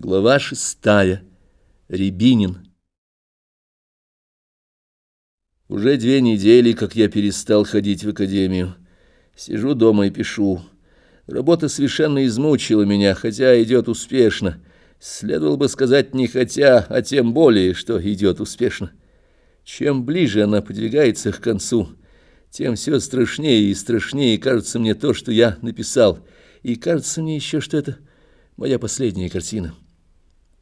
Глава шестая. Рябинин. Уже две недели, как я перестал ходить в академию. Сижу дома и пишу. Работа совершенно измучила меня, хотя идет успешно. Следовало бы сказать не хотя, а тем более, что идет успешно. Чем ближе она подвигается к концу, тем все страшнее и страшнее кажется мне то, что я написал. И кажется мне еще, что это моя последняя картина.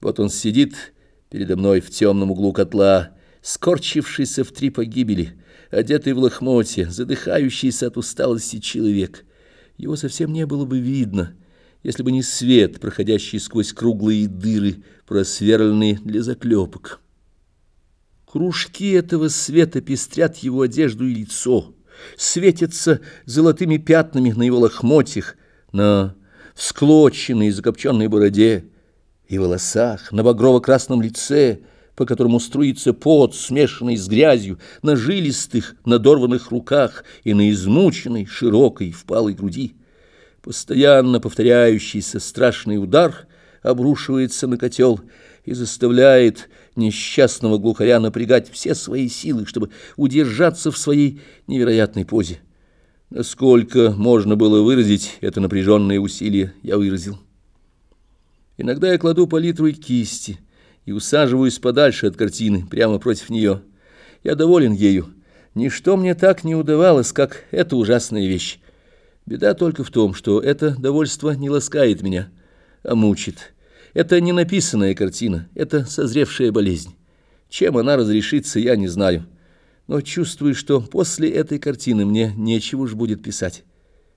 Вот он сидит передо мной в темном углу котла, скорчившийся в три погибели, одетый в лохмотье, задыхающийся от усталости человек. Его совсем не было бы видно, если бы не свет, проходящий сквозь круглые дыры, просверленные для заклепок. Кружки этого света пестрят его одежду и лицо, светятся золотыми пятнами на его лохмотьях, на всклоченной и закопченной бороде, и волосах, на багрово-красном лице, по которому струится пот, смешанный с грязью, на жилистых, надорванных руках и на измученной, широкой, впалой груди. Постоянно повторяющийся страшный удар обрушивается на котел и заставляет несчастного глухаря напрягать все свои силы, чтобы удержаться в своей невероятной позе. Насколько можно было выразить это напряженное усилие, я выразил. Иногда я кладу палитру и кисти и усаживаюсь подальше от картины, прямо против нее. Я доволен ею. Ничто мне так не удавалось, как эта ужасная вещь. Беда только в том, что это довольство не ласкает меня, а мучит. Это не написанная картина, это созревшая болезнь. Чем она разрешится, я не знаю. Но чувствую, что после этой картины мне нечего уж будет писать.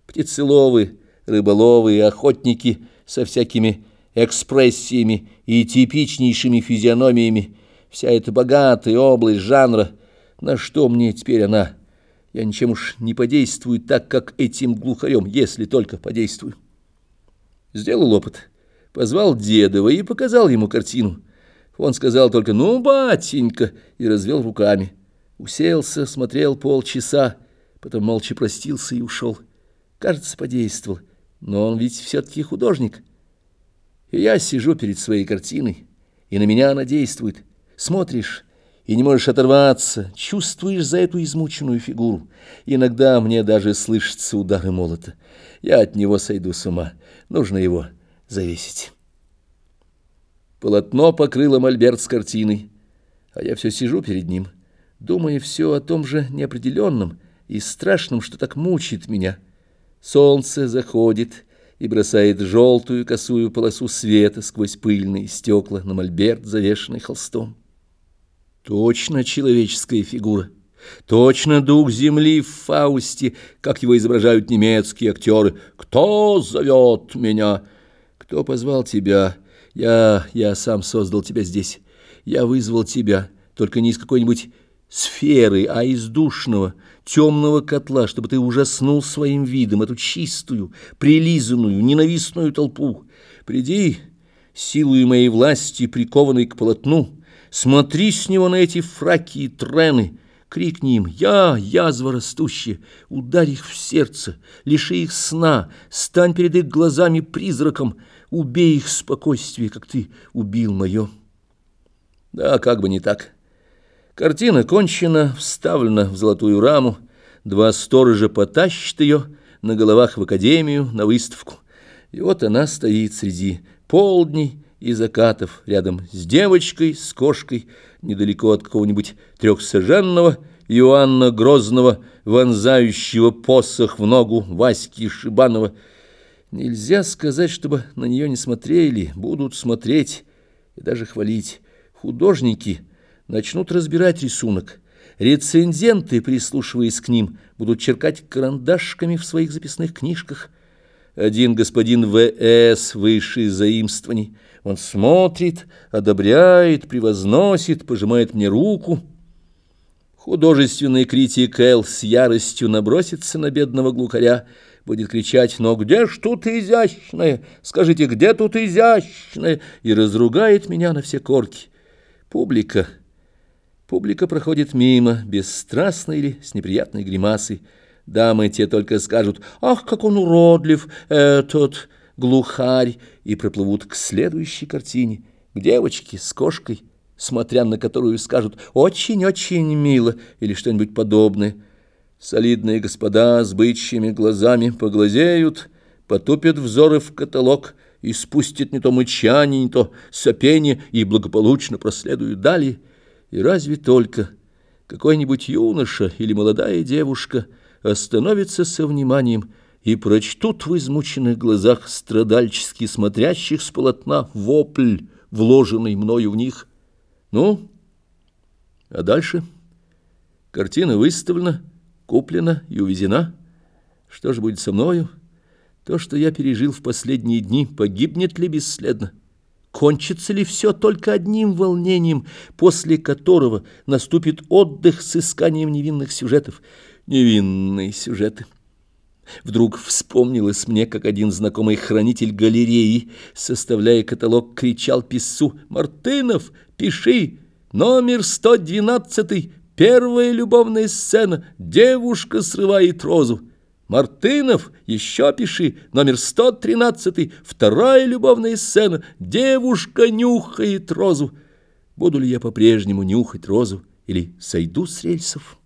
Птицеловы, рыболовы охотники со всякими экспрессиями и типичнейшими физиономиями, вся эта богатая область жанра, на что мне теперь она? Я ничем уж не подействую так, как этим глухарем, если только подействую. Сделал опыт, позвал Дедова и показал ему картину. Он сказал только «ну, батенька» и развел руками. Уселся, смотрел полчаса, потом молча простился и ушел. Кажется, подействовал, но он ведь все-таки художник. Я сижу перед своей картиной, и на меня она действует. Смотришь и не можешь оторваться, чувствуешь за эту измученную фигуру. Иногда мне даже слышатся удары молота. Я от него сойду с ума. Нужно его завесить. Полотно покрыло мольберт с картиной, а я все сижу перед ним, думая все о том же неопределенном и страшном, что так мучает меня. Солнце заходит, и бросает желтую косую полосу света сквозь пыльные стекла на мольберт, завешенный холстом. Точно человеческая фигура, точно дух земли в Фаусте, как его изображают немецкие актеры. «Кто зовет меня?» «Кто позвал тебя?» «Я... я сам создал тебя здесь. Я вызвал тебя, только не из какой-нибудь сферы, а из душного, темного котла, чтобы ты ужаснул своим видом эту чистую, прилизанную, ненавистную толпу. Приди, силою моей власти, прикованной к полотну, смотри с него на эти фраки и трены, крикни им «Я, язва растущая, ударь их в сердце, лиши их сна, стань перед их глазами призраком, убей их спокойствие, как ты убил мое». Да, как бы не так. Картина кончена, вставлена в золотую раму. Два сторожа потащат ее на головах в академию на выставку. И вот она стоит среди полдней и закатов, рядом с девочкой, с кошкой, недалеко от какого-нибудь трехсаженного Иоанна Грозного, вонзающего посох в ногу Васьки Шибанова. Нельзя сказать, чтобы на нее не смотрели, будут смотреть и даже хвалить. Художники — начнут разбирать рисунок. Рецензенты, прислушиваясь к ним, будут черкать карандашками в своих записных книжках. Один господин В.С. высший заимствований. Он смотрит, одобряет, превозносит, пожимает мне руку. Художественный критик Эл с яростью набросится на бедного глухаря, будет кричать «Но где ж тут изящное? Скажите, где тут изящное?» и разругает меня на все корки. Публика Публика проходит мимо, бесстрастно или с неприятной гримасой. Дамы те только скажут «Ах, как он уродлив, этот!» глухарь и проплывут к следующей картине, к девочке с кошкой, смотря на которую скажут «очень-очень мило» или что-нибудь подобное. Солидные господа с бычьими глазами поглазеют, потупят взоры в каталог и спустят не то мычание, не то сопение и благополучно проследуют далее. И разве только какой-нибудь юноша или молодая девушка остановится со вниманием и прочтут в измученных глазах страдальчески смотрящих с полотна вопль, вложенный мною в них. Ну, а дальше? Картина выставлена, куплена и увезена. Что же будет со мною? То, что я пережил в последние дни, погибнет ли бесследно? Кончится ли все только одним волнением, после которого наступит отдых с исканием невинных сюжетов? Невинные сюжеты. Вдруг вспомнилось мне, как один знакомый хранитель галереи, составляя каталог, кричал писцу «Мартынов, пиши! Номер 112, первая любовная сцена, девушка срывает розу». Мартынов, еще пиши, номер 113, вторая любовная сцена, девушка нюхает розу. Буду ли я по-прежнему нюхать розу или сойду с рельсов?